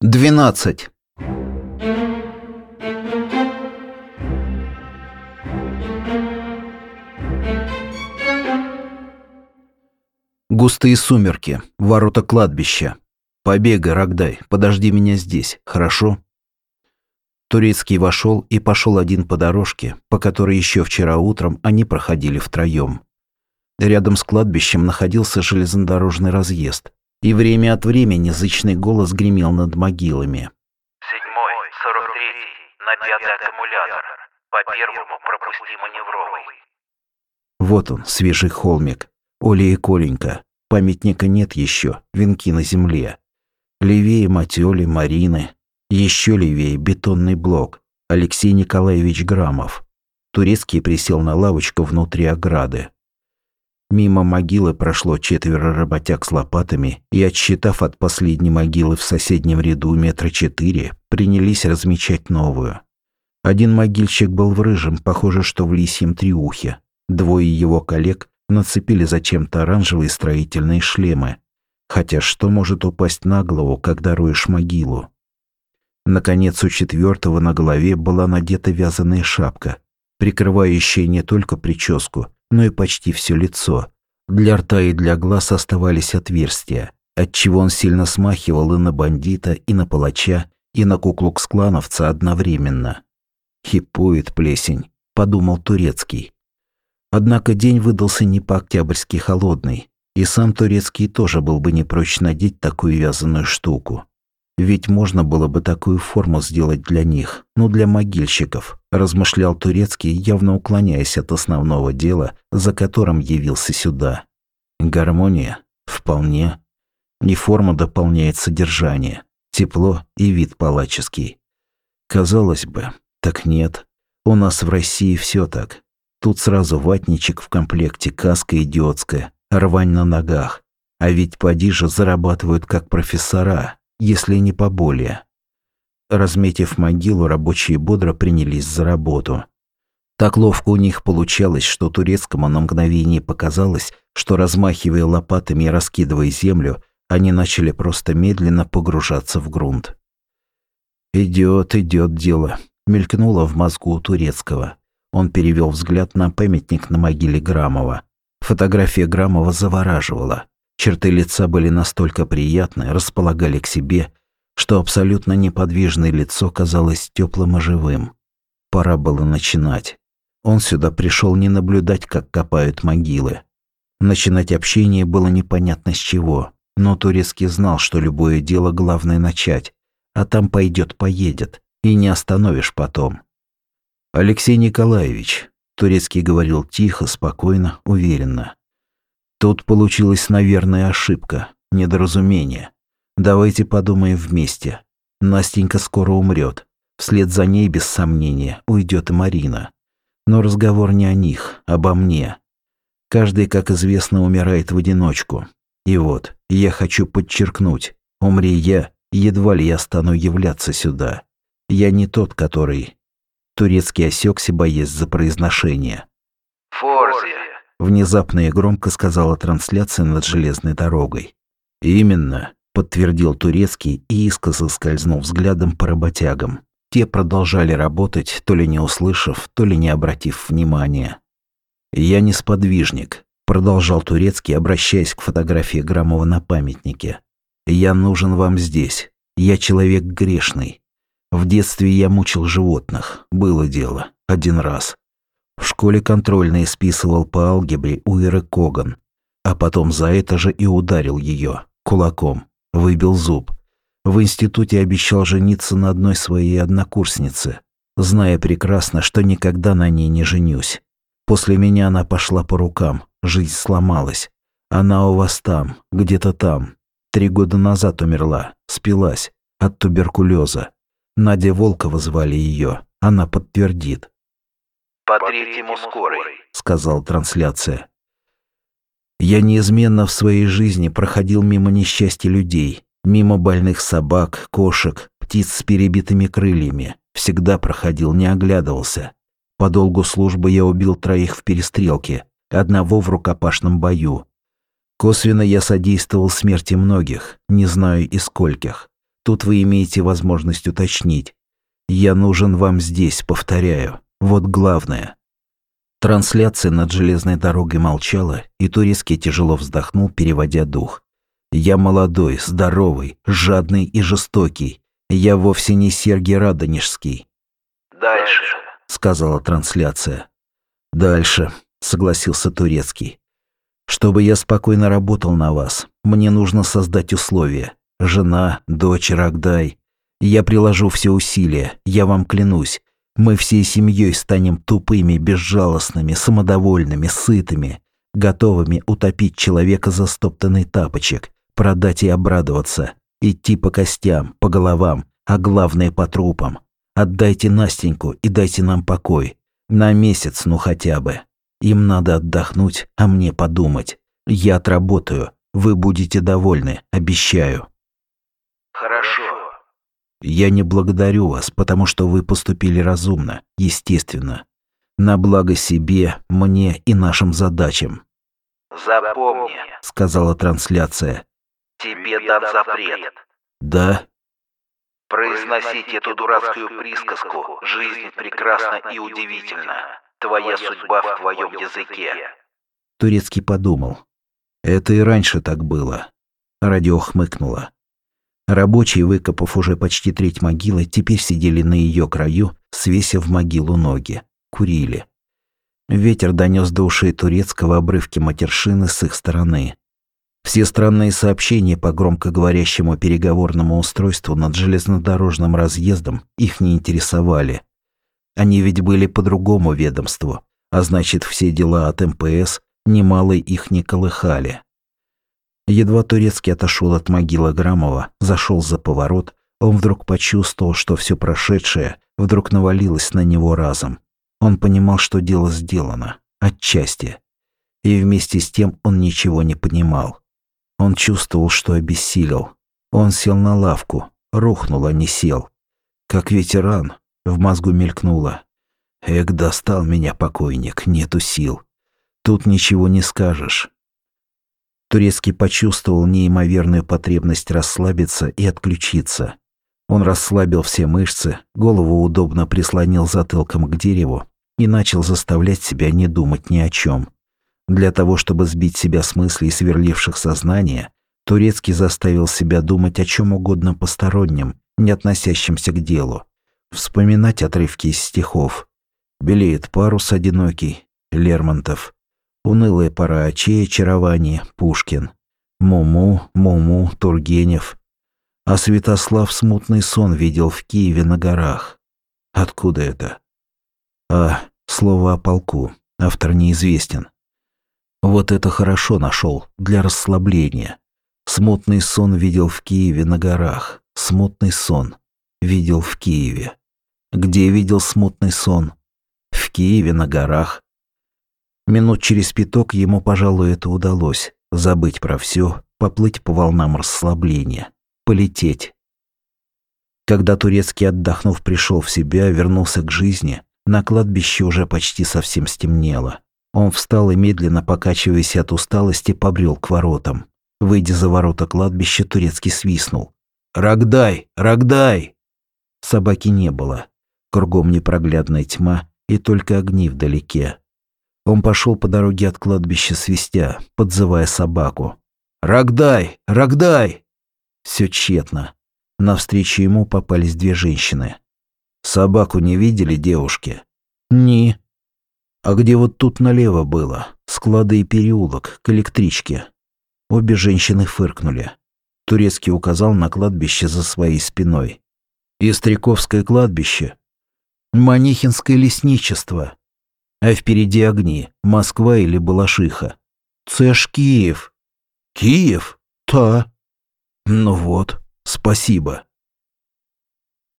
12. Густые сумерки, ворота кладбища. Побегай, Рогдай, подожди меня здесь, хорошо? Турецкий вошел и пошел один по дорожке, по которой еще вчера утром они проходили втроем. Рядом с кладбищем находился железнодорожный разъезд, и время от времени зычный голос гремел над могилами. Седьмой, сорок третий, на пятый аккумулятор. По первому пропусти маневровый. Вот он, свежий холмик. Оля и Коленька. Памятника нет еще, венки на земле. Левее Матёли, Марины. Еще левее бетонный блок. Алексей Николаевич Грамов. Турецкий присел на лавочку внутри ограды. Мимо могилы прошло четверо работяг с лопатами и, отсчитав от последней могилы в соседнем ряду метра четыре, принялись размечать новую. Один могильщик был в рыжем, похоже, что в лисьем триухе. Двое его коллег нацепили зачем-то оранжевые строительные шлемы. Хотя что может упасть на голову, когда роешь могилу? Наконец, у четвертого на голове была надета вязаная шапка, прикрывающая не только прическу, но и почти все лицо. Для рта и для глаз оставались отверстия, отчего он сильно смахивал и на бандита, и на палача, и на куклукс-клановца одновременно. «Хипует плесень», — подумал Турецкий. Однако день выдался не по-октябрьски холодный, и сам Турецкий тоже был бы не прочь надеть такую вязаную штуку. Ведь можно было бы такую форму сделать для них, ну для могильщиков, размышлял Турецкий, явно уклоняясь от основного дела, за которым явился сюда. Гармония? Вполне. Не форма дополняет содержание. Тепло и вид палаческий. Казалось бы, так нет. У нас в России все так. Тут сразу ватничек в комплекте, каска идиотская, рвань на ногах. А ведь поди зарабатывают как профессора, если не поболее. Разметив могилу, рабочие бодро принялись за работу. Так ловко у них получалось, что турецкому на мгновение показалось, что размахивая лопатами и раскидывая землю, они начали просто медленно погружаться в грунт. «Идет, идет дело», — мелькнуло в мозгу у турецкого. Он перевел взгляд на памятник на могиле Грамова. Фотография Грамова завораживала. Черты лица были настолько приятны, располагали к себе, что абсолютно неподвижное лицо казалось теплым и живым. Пора было начинать. Он сюда пришел не наблюдать, как копают могилы. Начинать общение было непонятно с чего, но Турецкий знал, что любое дело главное начать, а там пойдет поедет, и не остановишь потом. «Алексей Николаевич», – Турецкий говорил тихо, спокойно, уверенно. Тут получилась, наверное, ошибка, недоразумение. Давайте подумаем вместе. Настенька скоро умрет. Вслед за ней, без сомнения, уйдет и Марина. Но разговор не о них, обо мне. Каждый, как известно, умирает в одиночку. И вот, я хочу подчеркнуть, умри я, едва ли я стану являться сюда. Я не тот, который... Турецкий осекся, боясь за произношение. Форзи. Внезапно и громко сказала трансляция над железной дорогой. «Именно», – подтвердил Турецкий и искоса скользнул взглядом по работягам. Те продолжали работать, то ли не услышав, то ли не обратив внимания. «Я не сподвижник», – продолжал Турецкий, обращаясь к фотографии Грамова на памятнике. «Я нужен вам здесь. Я человек грешный. В детстве я мучил животных. Было дело. Один раз. В школе контрольные списывал по алгебре у Иры Коган, а потом за это же и ударил ее кулаком, выбил зуб. В институте обещал жениться на одной своей однокурснице, зная прекрасно, что никогда на ней не женюсь. После меня она пошла по рукам, жизнь сломалась. Она у вас там, где-то там. Три года назад умерла, спилась от туберкулеза. Надя Волкова звали ее, она подтвердит. По третьему скорой. сказал трансляция. Я неизменно в своей жизни проходил мимо несчастья людей, мимо больных собак, кошек, птиц с перебитыми крыльями. Всегда проходил, не оглядывался. По долгу службы я убил троих в перестрелке, одного в рукопашном бою. Косвенно я содействовал смерти многих, не знаю и скольких. Тут вы имеете возможность уточнить. Я нужен вам здесь, повторяю. Вот главное. Трансляция над железной дорогой молчала, и турецкий тяжело вздохнул, переводя дух. «Я молодой, здоровый, жадный и жестокий. Я вовсе не Сергий Радонежский». «Дальше», — сказала трансляция. «Дальше», — согласился турецкий. «Чтобы я спокойно работал на вас, мне нужно создать условия. Жена, дочь, Рогдай. Я приложу все усилия, я вам клянусь. Мы всей семьей станем тупыми, безжалостными, самодовольными, сытыми, готовыми утопить человека за стоптанный тапочек, продать и обрадоваться, идти по костям, по головам, а главное по трупам. Отдайте Настеньку и дайте нам покой. На месяц, ну хотя бы. Им надо отдохнуть, а мне подумать. Я отработаю. Вы будете довольны, обещаю. Хорошо. Я не благодарю вас, потому что вы поступили разумно, естественно. На благо себе, мне и нашим задачам. Запомни, сказала трансляция. Тебе дан запрет. Да? Произносить эту дурацкую присказку «Жизнь прекрасна и удивительна». Твоя судьба в твоем языке. Турецкий подумал. Это и раньше так было. Радио хмыкнуло. Рабочие, выкопав уже почти треть могилы, теперь сидели на ее краю, свесив в могилу ноги. Курили. Ветер донес до ушей турецкого обрывки матершины с их стороны. Все странные сообщения по громкоговорящему переговорному устройству над железнодорожным разъездом их не интересовали. Они ведь были по другому ведомству, а значит, все дела от МПС немало их не колыхали. Едва Турецкий отошел от могилы Грамова, зашел за поворот, он вдруг почувствовал, что все прошедшее вдруг навалилось на него разом. Он понимал, что дело сделано, отчасти. И вместе с тем он ничего не понимал. Он чувствовал, что обессилел. Он сел на лавку, рухнул, а не сел. Как ветеран, в мозгу мелькнуло. Эк, достал меня покойник, нету сил. Тут ничего не скажешь. Турецкий почувствовал неимоверную потребность расслабиться и отключиться. Он расслабил все мышцы, голову удобно прислонил затылком к дереву и начал заставлять себя не думать ни о чем. Для того, чтобы сбить себя с мыслей, сверливших сознание, Турецкий заставил себя думать о чем угодно постороннем, не относящемся к делу. Вспоминать отрывки из стихов. «Белеет парус одинокий», Лермонтов. Унылая пора очей очарование, Пушкин. Муму, Муму, Тургенев. А Святослав смутный сон видел в Киеве на горах. Откуда это? А, слово о полку. Автор неизвестен. Вот это хорошо нашел, для расслабления. Смутный сон видел в Киеве на горах. Смутный сон. Видел в Киеве. Где видел смутный сон? В Киеве на горах. Минут через пяток ему, пожалуй, это удалось. Забыть про все, поплыть по волнам расслабления, полететь. Когда Турецкий, отдохнув, пришел в себя, вернулся к жизни, на кладбище уже почти совсем стемнело. Он встал и, медленно покачиваясь от усталости, побрел к воротам. Выйдя за ворота кладбища, Турецкий свистнул. «Рогдай! Рогдай!» Собаки не было. Кругом непроглядная тьма и только огни вдалеке. Он пошел по дороге от кладбища свистя, подзывая собаку. «Рогдай! Рогдай!» Все тщетно. Навстречу ему попались две женщины. «Собаку не видели девушки?» «Ни». «А где вот тут налево было? Склады и переулок, к электричке». Обе женщины фыркнули. Турецкий указал на кладбище за своей спиной. «Истряковское кладбище. Манихинское лесничество а впереди огни, Москва или Балашиха. Це ж Киев. Киев? Та. Ну вот, спасибо.